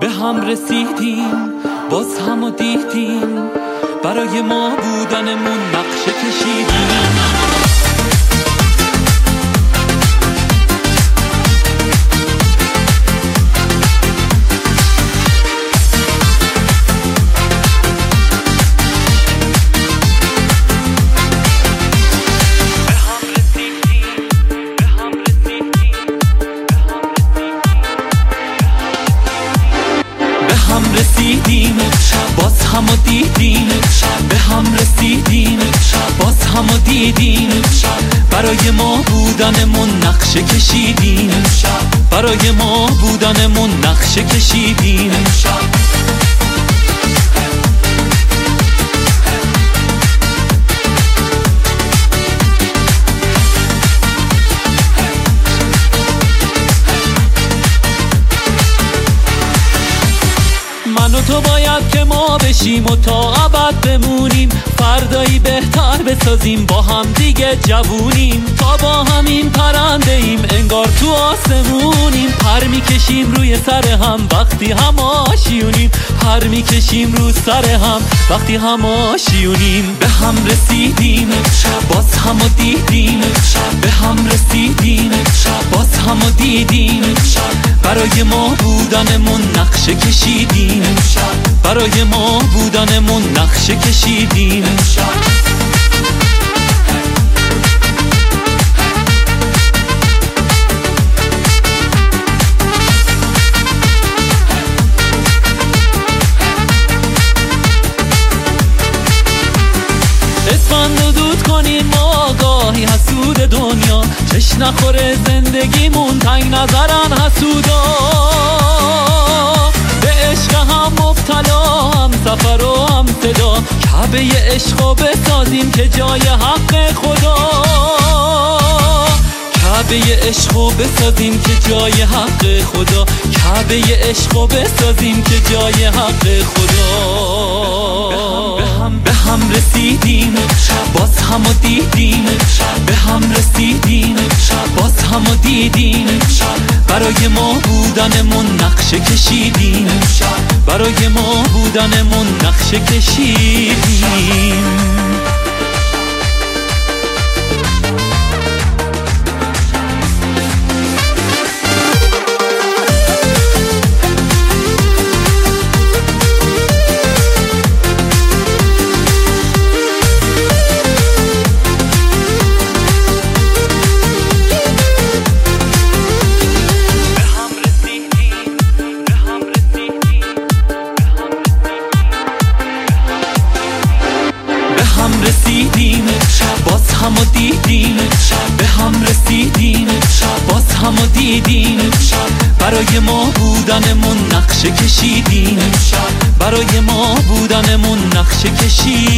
به هم رسیدیم باز هم دیدیم. برای ما بودنمون نقشه کشیدیم. باز هم دیدیم به هم رسیدیم. باز هم دیدیم برای ما بودنمون نقشه کشیدیم. برای ما بودنمون نقشه کشیدیم. تو باید که ما بشیم و تا ابد بمونیم. فردایی بهتر بسازیم با هم دیگه جوونیم. تا با همین پرنده ایم انگار تو آسمونیم. پر می‌کشیم روی سر هم وقتی هم آشیونیم. پر می‌کشیم رو سر هم وقتی هم آشیونیم. به هم رسیدیم باز هم دیدیم به هم رسیدیم باز هم دیدیم برای ما بودنمون نقشه کشیدیم برای ما بودنمون نقشه کشیدیم اسفند ما آگاهی حسود دنیا. چش نخوره زندگیمون تنگ نظرن حسودا. به عشق هم مبتلا هم سفر و هم صدا. کعبه عشق بسازیم که جای حق خدا. کعبه عشق بسازیم که جای حق خدا. کعبه عشق بسازیم که جای حق خدا. رسیدیم. باز هم دیدیم. به هم رسیدیم. باز هم دیدیم. برای ما بودنمون نقشه کشیدیم. برای ما بودنمون نقشه کشیدیم. رسیدیم باز هم دیدیم به هم رسیدیم باز هم دیدیم برای ما بودنمون نقشه کشیدیم برای ما بودنمون نقشه کشیدیم